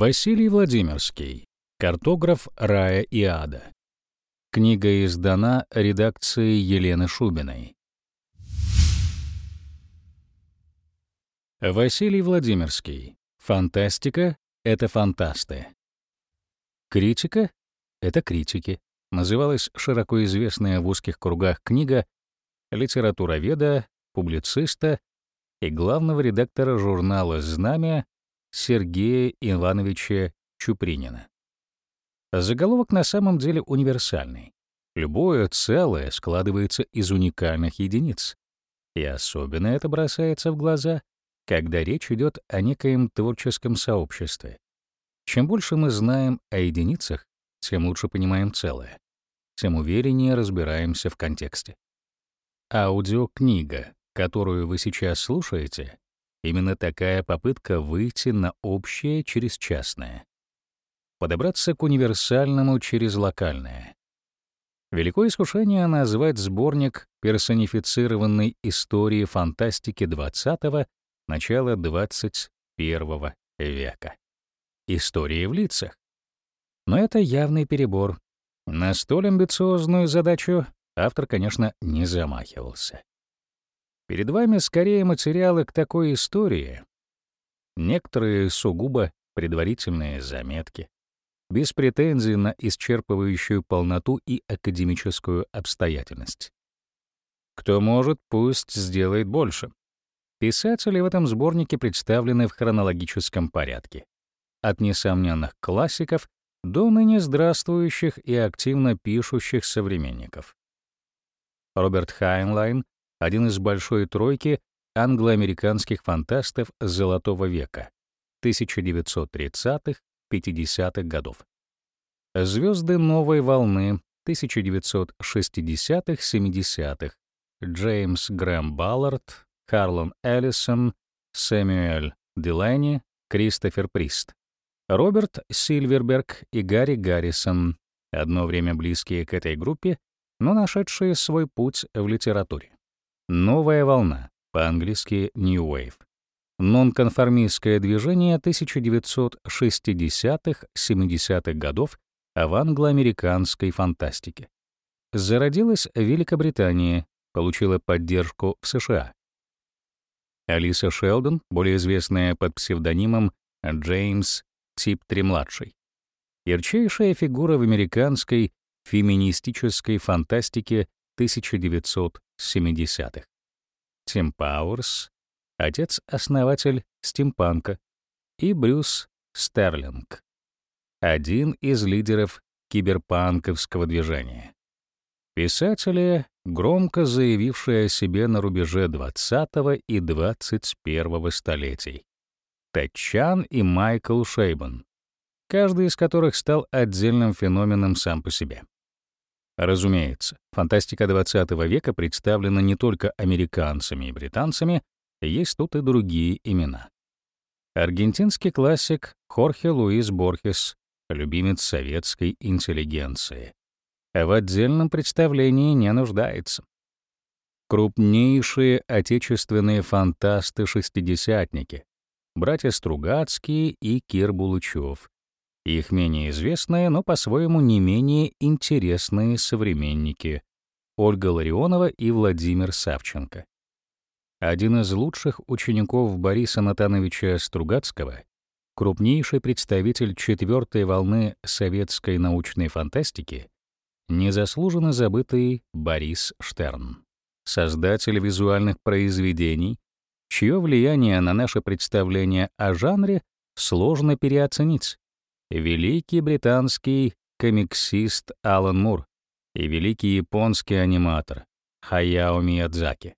Василий Владимирский. Картограф рая и ада. Книга издана редакцией Елены Шубиной. Василий Владимирский. Фантастика — это фантасты. Критика — это критики. Называлась широко известная в узких кругах книга литературоведа, публициста и главного редактора журнала «Знамя» Сергея Ивановича Чупринина. Заголовок на самом деле универсальный. Любое целое складывается из уникальных единиц. И особенно это бросается в глаза, когда речь идет о некоем творческом сообществе. Чем больше мы знаем о единицах, тем лучше понимаем целое, тем увереннее разбираемся в контексте. Аудиокнига, которую вы сейчас слушаете, Именно такая попытка выйти на общее через частное. Подобраться к универсальному через локальное. Великое искушение назвать сборник персонифицированной истории фантастики XX — начала XXI века. Истории в лицах. Но это явный перебор. На столь амбициозную задачу автор, конечно, не замахивался. Перед вами скорее материалы к такой истории. Некоторые сугубо предварительные заметки, без претензий на исчерпывающую полноту и академическую обстоятельность. Кто может, пусть сделает больше. Писатели в этом сборнике представлены в хронологическом порядке. От несомненных классиков до ныне здравствующих и активно пишущих современников. Роберт Хайнлайн один из большой тройки англо-американских фантастов Золотого века 1930-50-х годов. Звезды новой волны 1960-70-х Джеймс Грэм Баллард, Харлон Эллисон, Сэмюэль Дилани, Кристофер Прист, Роберт Сильверберг и Гарри Гаррисон, одно время близкие к этой группе, но нашедшие свой путь в литературе. Новая волна, по-английски New Wave. Нонконформистское движение 1960-70-х годов в англо-американской фантастике. Зародилась в Великобритании, получила поддержку в США. Алиса Шелдон, более известная под псевдонимом Джеймс Тип-3-младший. Ярчайшая фигура в американской феминистической фантастике 1970-х. Тим Пауэрс, отец-основатель стимпанка, и Брюс Стерлинг, один из лидеров киберпанковского движения. Писатели, громко заявившие о себе на рубеже 20 и 21 столетий. Тэтчан и Майкл Шейбан, каждый из которых стал отдельным феноменом сам по себе. Разумеется, фантастика XX века представлена не только американцами и британцами, есть тут и другие имена. Аргентинский классик Хорхе Луис Борхес, любимец советской интеллигенции, в отдельном представлении не нуждается. Крупнейшие отечественные фантасты-шестидесятники, братья Стругацкие и Кир Булычев, их менее известные, но по-своему не менее интересные современники Ольга Ларионова и Владимир Савченко. Один из лучших учеников Бориса Натановича Стругацкого, крупнейший представитель четвертой волны советской научной фантастики, незаслуженно забытый Борис Штерн, создатель визуальных произведений, чье влияние на наше представление о жанре сложно переоценить великий британский комиксист Алан Мур и великий японский аниматор Хаяо Миядзаки.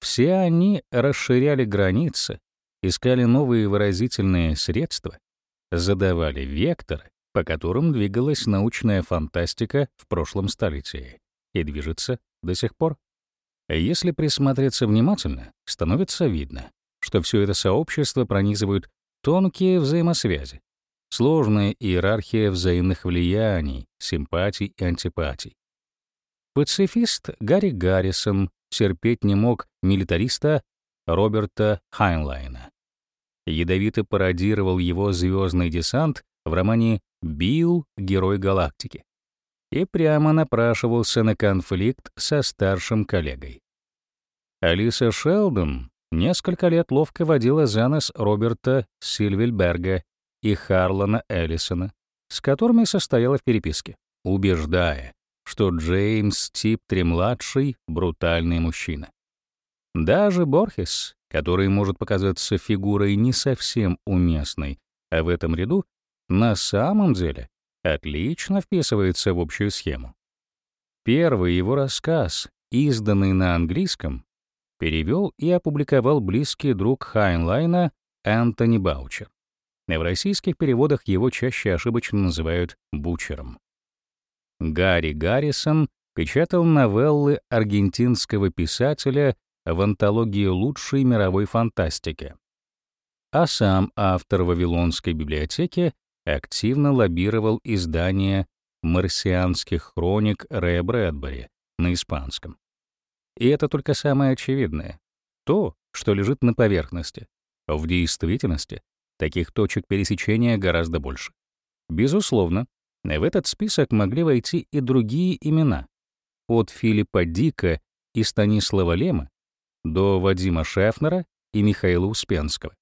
Все они расширяли границы, искали новые выразительные средства, задавали векторы, по которым двигалась научная фантастика в прошлом столетии и движется до сих пор. Если присмотреться внимательно, становится видно, что все это сообщество пронизывают тонкие взаимосвязи, сложная иерархия взаимных влияний, симпатий и антипатий. Пацифист Гарри Гаррисон терпеть не мог милитариста Роберта Хайнлайна. ядовито пародировал его звездный десант в романе «Билл. Герой галактики» и прямо напрашивался на конфликт со старшим коллегой. Алиса Шелдон несколько лет ловко водила за нос Роберта Сильвельберга и Харлана Эллисона, с которыми состояла в переписке, убеждая, что Джеймс Тип-3-младший — брутальный мужчина. Даже Борхес, который может показаться фигурой не совсем уместной, а в этом ряду на самом деле отлично вписывается в общую схему. Первый его рассказ, изданный на английском, перевел и опубликовал близкий друг Хайнлайна Энтони Баучер. В российских переводах его чаще ошибочно называют Бучером. Гарри Гаррисон печатал новеллы аргентинского писателя в антологии лучшей мировой фантастики. А сам автор Вавилонской библиотеки активно лоббировал издание «Марсианских хроник» Рэя Брэдбери на испанском. И это только самое очевидное. То, что лежит на поверхности. В действительности таких точек пересечения гораздо больше. Безусловно, в этот список могли войти и другие имена. От Филиппа Дика и Станислава Лема до Вадима Шефнера и Михаила Успенского.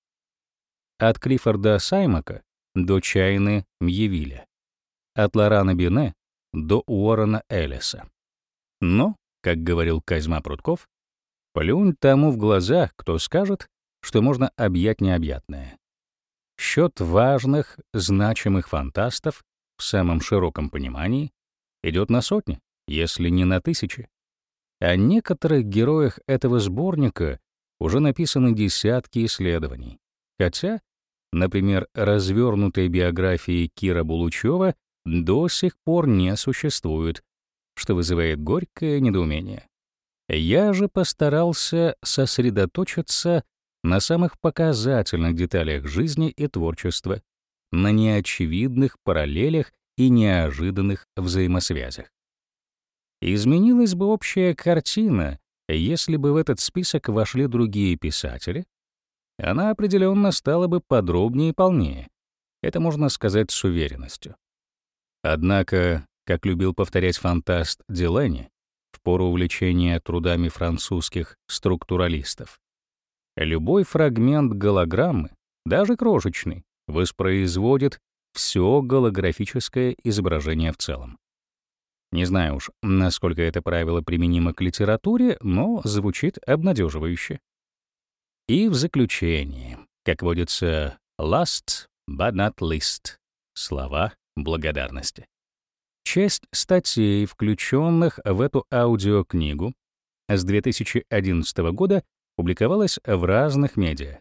От Клиффорда Саймака до Чайны Мьявиля. От Лорана Бине до Уоррена Эллиса. Но, как говорил Козьма Прутков, плюнь тому в глаза, кто скажет, что можно объять необъятное. Счет важных, значимых фантастов в самом широком понимании идет на сотни, если не на тысячи. О некоторых героях этого сборника уже написаны десятки исследований, хотя, например, развернутой биографии Кира Булучева до сих пор не существует, что вызывает горькое недоумение. Я же постарался сосредоточиться на самых показательных деталях жизни и творчества, на неочевидных параллелях и неожиданных взаимосвязях. Изменилась бы общая картина, если бы в этот список вошли другие писатели. Она определенно стала бы подробнее и полнее. Это можно сказать с уверенностью. Однако, как любил повторять фантаст Дилани, в пору увлечения трудами французских структуралистов, любой фрагмент голограммы, даже крошечный, воспроизводит все голографическое изображение в целом. Не знаю уж, насколько это правило применимо к литературе, но звучит обнадеживающе. И в заключение, как водится, last but not least, слова благодарности. Часть статей, включенных в эту аудиокнигу, с 2011 года публиковалась в разных медиа.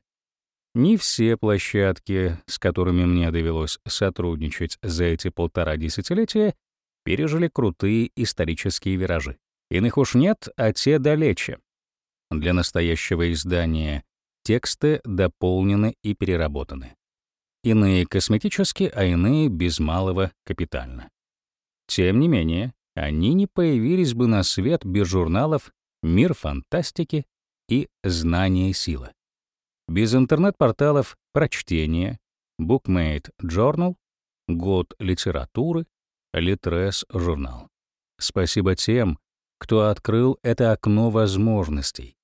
Не все площадки, с которыми мне довелось сотрудничать за эти полтора десятилетия, пережили крутые исторические виражи. Иных уж нет, а те далече. Для настоящего издания тексты дополнены и переработаны. Иные косметически, а иные без малого капитально. Тем не менее, они не появились бы на свет без журналов «Мир фантастики» и «Знание силы». Без интернет-порталов «Прочтение», «Bookmate Journal», «Год литературы», Литрес журнал. Спасибо тем, кто открыл это окно возможностей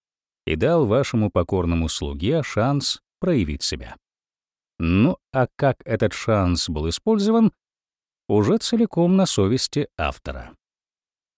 и дал вашему покорному слуге шанс проявить себя. Ну а как этот шанс был использован, уже целиком на совести автора.